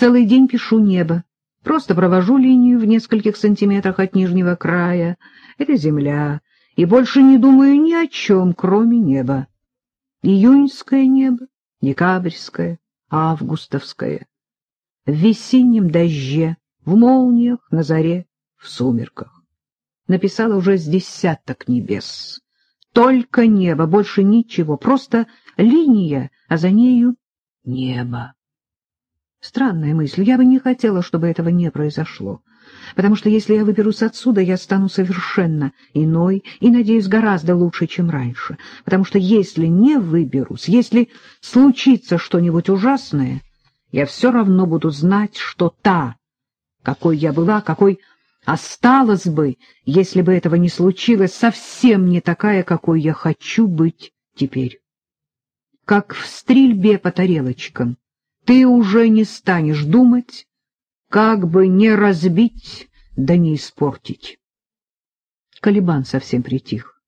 Целый день пишу небо. Просто провожу линию в нескольких сантиметрах от нижнего края. Это земля. И больше не думаю ни о чем, кроме неба. Июньское небо, декабрьское, августовское. В весеннем дожде, в молниях, на заре, в сумерках. Написала уже с десяток небес. Только небо, больше ничего, просто линия, а за нею небо. Странная мысль. Я бы не хотела, чтобы этого не произошло. Потому что если я выберусь отсюда, я стану совершенно иной и, надеюсь, гораздо лучше, чем раньше. Потому что если не выберусь, если случится что-нибудь ужасное, я все равно буду знать, что та, какой я была, какой осталась бы, если бы этого не случилось, совсем не такая, какой я хочу быть теперь. Как в стрельбе по тарелочкам ты уже не станешь думать, как бы не разбить да не испортить. Калибан совсем притих.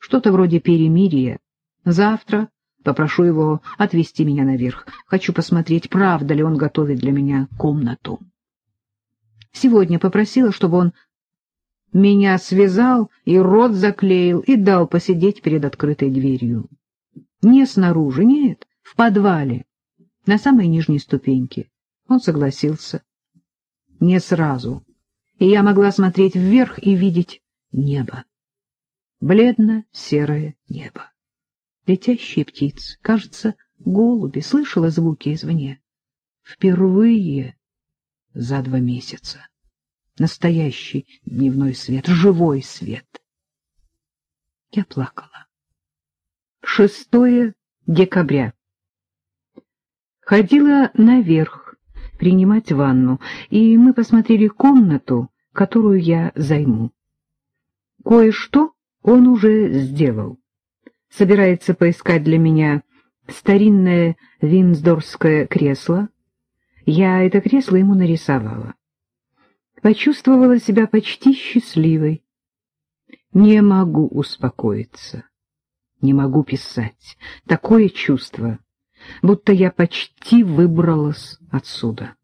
Что-то вроде перемирия. Завтра попрошу его отвезти меня наверх. Хочу посмотреть, правда ли он готовит для меня комнату. Сегодня попросила, чтобы он меня связал и рот заклеил и дал посидеть перед открытой дверью. Не снаружи, нет, в подвале на самой нижней ступеньке. Он согласился. Не сразу. И я могла смотреть вверх и видеть небо. Бледно-серое небо. Летящие птицы, кажется, голуби, слышала звуки извне. Впервые за два месяца. Настоящий дневной свет, живой свет. Я плакала. Шестое декабря. Ходила наверх принимать ванну, и мы посмотрели комнату, которую я займу. Кое-что он уже сделал. Собирается поискать для меня старинное винсдорское кресло. Я это кресло ему нарисовала. Почувствовала себя почти счастливой. Не могу успокоиться, не могу писать. Такое чувство будто я почти выбралась отсюда.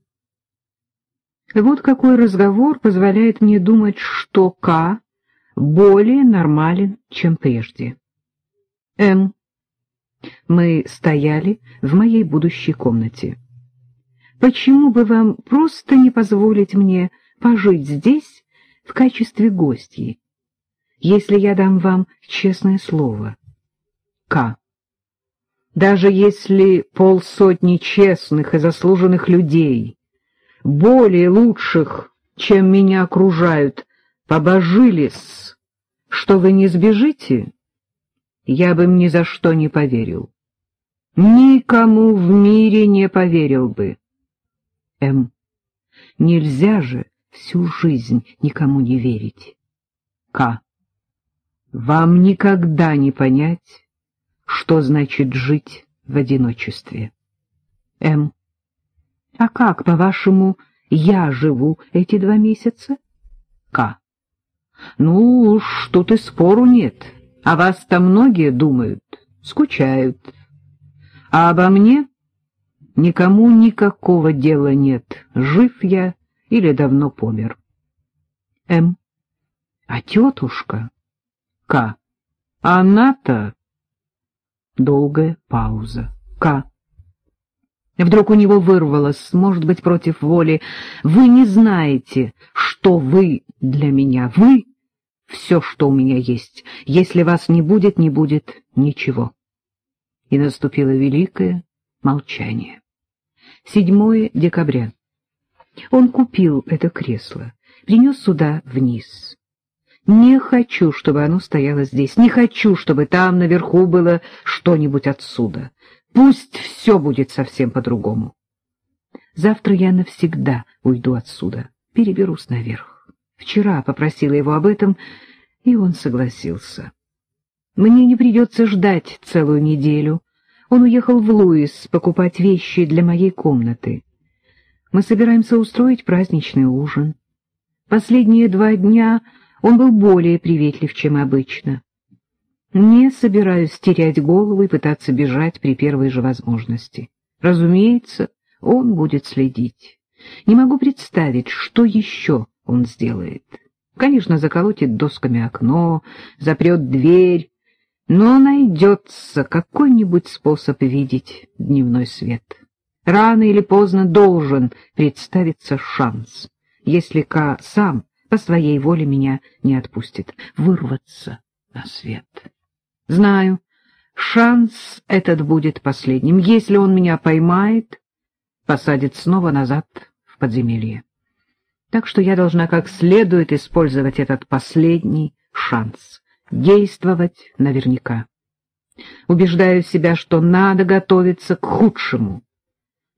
Вот какой разговор позволяет мне думать, что К более нормален, чем прежде. М. Мы стояли в моей будущей комнате. Почему бы вам просто не позволить мне пожить здесь в качестве гостьи, если я дам вам честное слово? К. Даже если полсотни честных и заслуженных людей, более лучших, чем меня окружают, побожились, что вы не сбежите, я бы им ни за что не поверил. Никому в мире не поверил бы. М. Нельзя же всю жизнь никому не верить. К. Вам никогда не понять, что значит жить в одиночестве. М. А как, по-вашему, я живу эти два месяца? К. Ну тут и спору нет. О вас-то многие думают, скучают. А обо мне никому никакого дела нет, жив я или давно помер. М. А тетушка? К. Она-то Долгая пауза. К. Вдруг у него вырвалось, может быть, против воли. «Вы не знаете, что вы для меня. Вы — все, что у меня есть. Если вас не будет, не будет ничего». И наступило великое молчание. 7 декабря. Он купил это кресло, принес сюда вниз. Не хочу, чтобы оно стояло здесь, не хочу, чтобы там наверху было что-нибудь отсюда. Пусть все будет совсем по-другому. Завтра я навсегда уйду отсюда, переберусь наверх. Вчера попросила его об этом, и он согласился. Мне не придется ждать целую неделю. Он уехал в Луис покупать вещи для моей комнаты. Мы собираемся устроить праздничный ужин. Последние два дня он был более приветлив, чем обычно. Не собираюсь терять голову и пытаться бежать при первой же возможности. Разумеется, он будет следить. Не могу представить, что еще он сделает. Конечно, заколотит досками окно, запрет дверь, но найдется какой-нибудь способ видеть дневной свет. Рано или поздно должен представиться шанс, если Ка сам по своей воле меня не отпустит, вырваться на свет. Знаю, шанс этот будет последним. Если он меня поймает, посадит снова назад в подземелье. Так что я должна как следует использовать этот последний шанс, действовать наверняка. Убеждаю себя, что надо готовиться к худшему,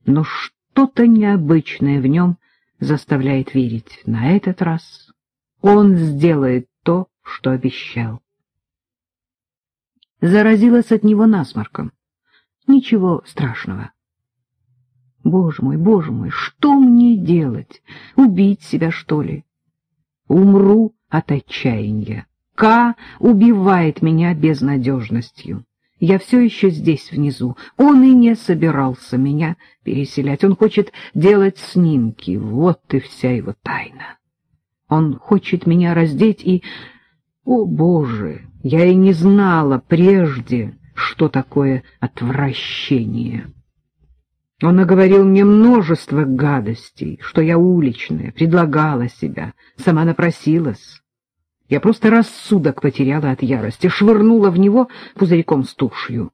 но что-то необычное в нем заставляет верить. На этот раз он сделает то, что обещал. Заразилась от него насморком. Ничего страшного. Боже мой, боже мой, что мне делать? Убить себя, что ли? Умру от отчаяния. К убивает меня безнадежностью. Я все еще здесь, внизу. Он и не собирался меня переселять. Он хочет делать снимки. Вот и вся его тайна. Он хочет меня раздеть и... О, Боже! Я и не знала прежде, что такое отвращение. Он наговорил мне множество гадостей, что я уличная, предлагала себя, сама напросилась. Я просто рассудок потеряла от ярости, швырнула в него пузырьком с тушью.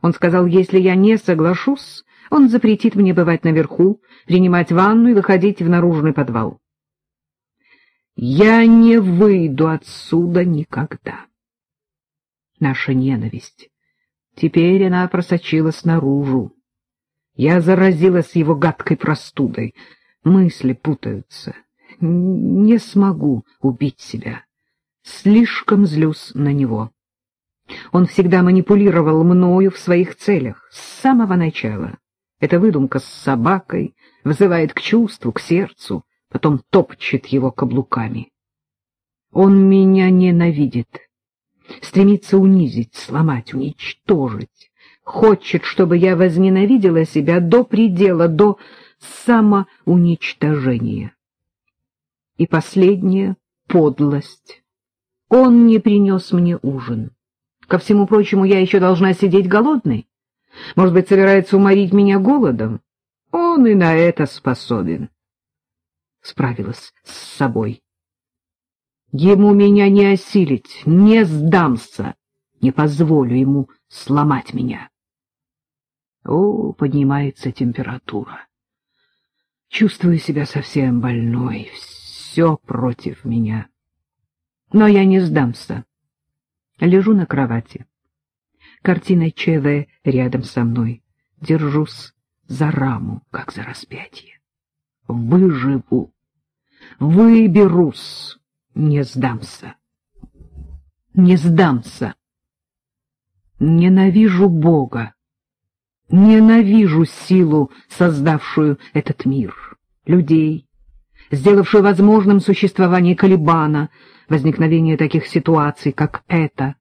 Он сказал, если я не соглашусь, он запретит мне бывать наверху, принимать ванну и выходить в наружный подвал. Я не выйду отсюда никогда. Наша ненависть. Теперь она просочилась наружу. Я заразилась его гадкой простудой. Мысли путаются. Не смогу убить себя. Слишком злюсь на него. Он всегда манипулировал мною в своих целях с самого начала. Эта выдумка с собакой вызывает к чувству, к сердцу, потом топчет его каблуками. Он меня ненавидит, стремится унизить, сломать, уничтожить хочет, чтобы я возненавидела себя до предела, до самоуничтожения. И последняя — подлость. Он не принес мне ужин. Ко всему прочему, я еще должна сидеть голодной. Может быть, собирается уморить меня голодом? Он и на это способен. Справилась с собой. Ему меня не осилить, не сдамся, не позволю ему сломать меня. О, поднимается температура. Чувствую себя совсем больной, все против меня. Но я не сдамся. Лежу на кровати. Картина ЧВ рядом со мной. Держусь за раму, как за распятие. Выживу. Выберусь. Не сдамся. Не сдамся. Ненавижу Бога. Ненавижу силу, создавшую этот мир, людей, сделавшую возможным существование Калибана, возникновение таких ситуаций, как эта.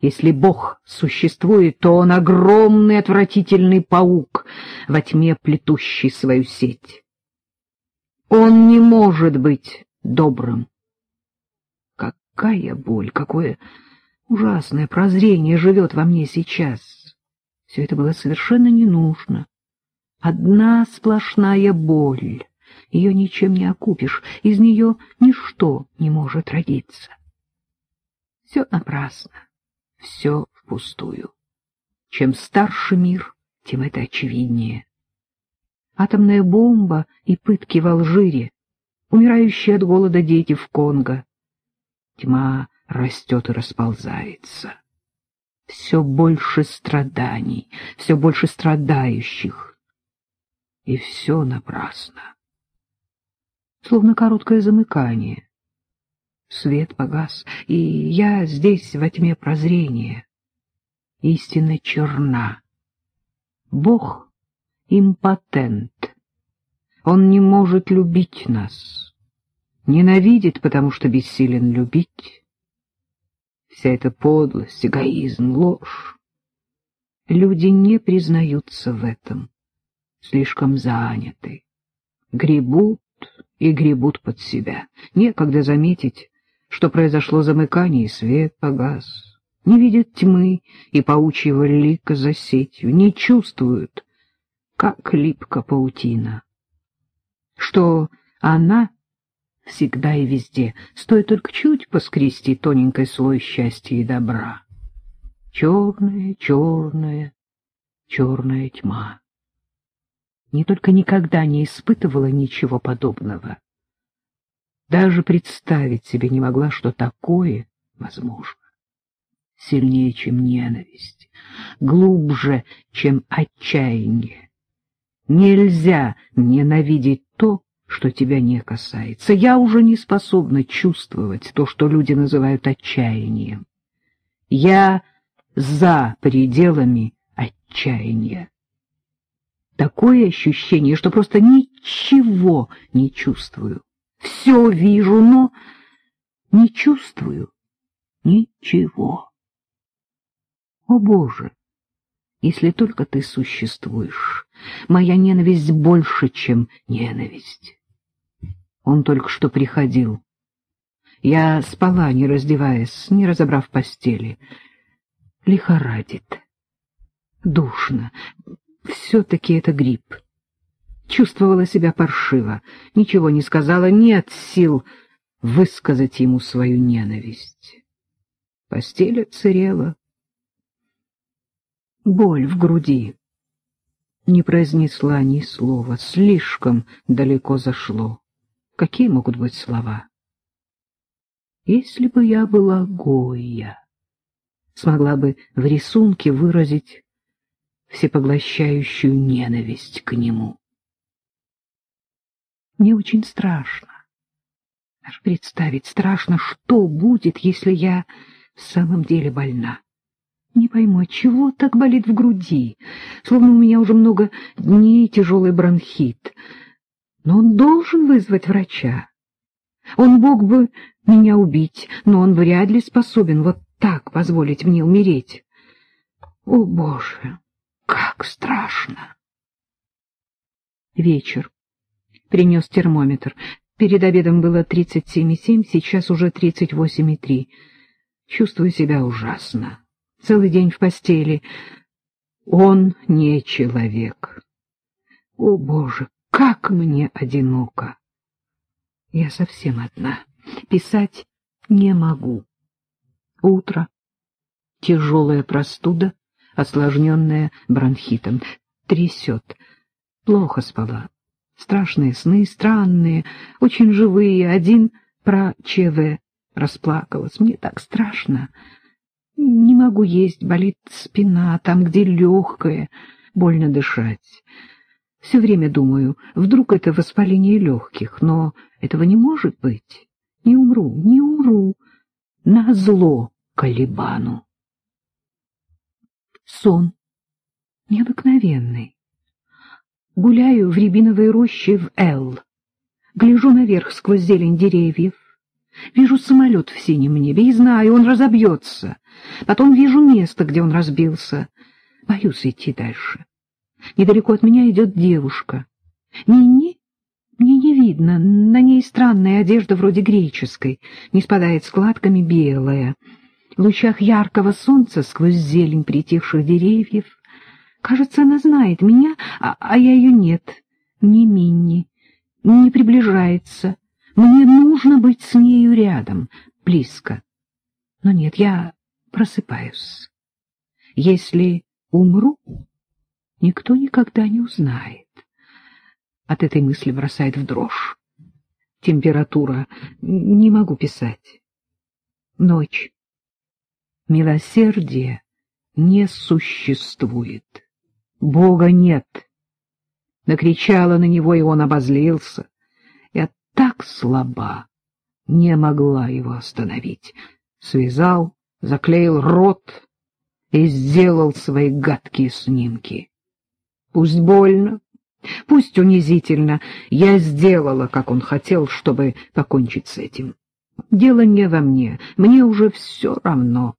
Если Бог существует, то он огромный отвратительный паук, во тьме плетущий свою сеть. Он не может быть добрым. Какая боль, какое ужасное прозрение живет во мне сейчас! Все это было совершенно не нужно. Одна сплошная боль. Ее ничем не окупишь, из нее ничто не может родиться. Все напрасно, все впустую. Чем старше мир, тем это очевиднее. Атомная бомба и пытки в Алжире, умирающие от голода дети в Конго. Тьма растет и расползается все больше страданий, все больше страдающих. И все напрасно. Словно короткое замыкание. Свет погас, и я здесь во тьме прозрения. Истинно черна. Бог импотент. Он не может любить нас. Ненавидит, потому что бессилен любить. Вся эта подлость, эгоизм, ложь. Люди не признаются в этом. слишком заняты. Гребут и гребут под себя. Некогда заметить, что произошло замыкание, и свет погас. Не видят тьмы и паучьего лика за сетью, не чувствуют, как липка паутина. Что она всегда и везде, стоит только чуть поскрести тоненький слой счастья и добра. Черная, черная, черная тьма. Не только никогда не испытывала ничего подобного. Даже представить себе не могла, что такое возможно. Сильнее, чем ненависть, глубже, чем отчаяние. Нельзя ненавидеть то, что тебя не касается. Я уже не способна чувствовать то, что люди называют отчаянием. Я за пределами отчаяния. Такое ощущение, что просто ничего не чувствую. Все вижу, но не чувствую ничего. О, Боже! Если только ты существуешь, моя ненависть больше, чем ненависть. Он только что приходил. Я спала, не раздеваясь, не разобрав постели. Лихорадит. Душно. Все-таки это грипп. Чувствовала себя паршиво, ничего не сказала, нет сил высказать ему свою ненависть. Постель отсырела. Боль в груди. Не произнесла ни слова, слишком далеко зашло. Какие могут быть слова? Если бы я была Гойя, смогла бы в рисунке выразить всепоглощающую ненависть к нему. Мне очень страшно. Даже представить страшно, что будет, если я в самом деле больна. Не пойму, чего так болит в груди, словно у меня уже много дней тяжелый бронхит. Но он должен вызвать врача. Он мог бы меня убить, но он вряд ли способен вот так позволить мне умереть. О, Боже, как страшно! Вечер. Принес термометр. Перед обедом было 37,7, сейчас уже 38,3. Чувствую себя ужасно. Целый день в постели. Он не человек. О, Боже, как мне одиноко! Я совсем одна. Писать не могу. Утро. Тяжелая простуда, осложненная бронхитом. Трясет. Плохо спала. Страшные сны, странные, очень живые. Один про ЧВ расплакалась. Мне так страшно. Не могу есть, болит спина, там, где легкое, больно дышать. Все время думаю, вдруг это воспаление легких, но этого не может быть. Не умру, не умру. На зло Калибану. Сон необыкновенный. Гуляю в рябиновой роще в Эл. Гляжу наверх сквозь зелень деревьев. Вижу самолет в синем небе и знаю, он разобьется. Потом вижу место, где он разбился. Боюсь идти дальше. Недалеко от меня идет девушка. Ни-ни, мне не видно, на ней странная одежда вроде греческой, не спадает складками белая. Лучах яркого солнца сквозь зелень притихших деревьев Кажется, она знает меня, а, а я ее нет. Не Минни, не приближается. Мне нужно быть с нею рядом, близко. Но нет, я просыпаюсь. Если умру, никто никогда не узнает. От этой мысли бросает в дрожь. Температура. Не могу писать. Ночь. Милосердие не существует. Бога нет. Накричала на него, и он обозлился. Я так слаба, не могла его остановить. Связал, заклеил рот и сделал свои гадкие снимки. Пусть больно, пусть унизительно, я сделала, как он хотел, чтобы покончить с этим. Дело не во мне, мне уже все равно.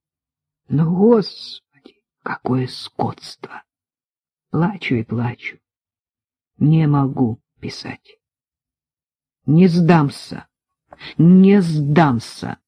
Но, Господи, какое скотство! Плачу и плачу. Не могу писать. Не сдамся, не сдамся.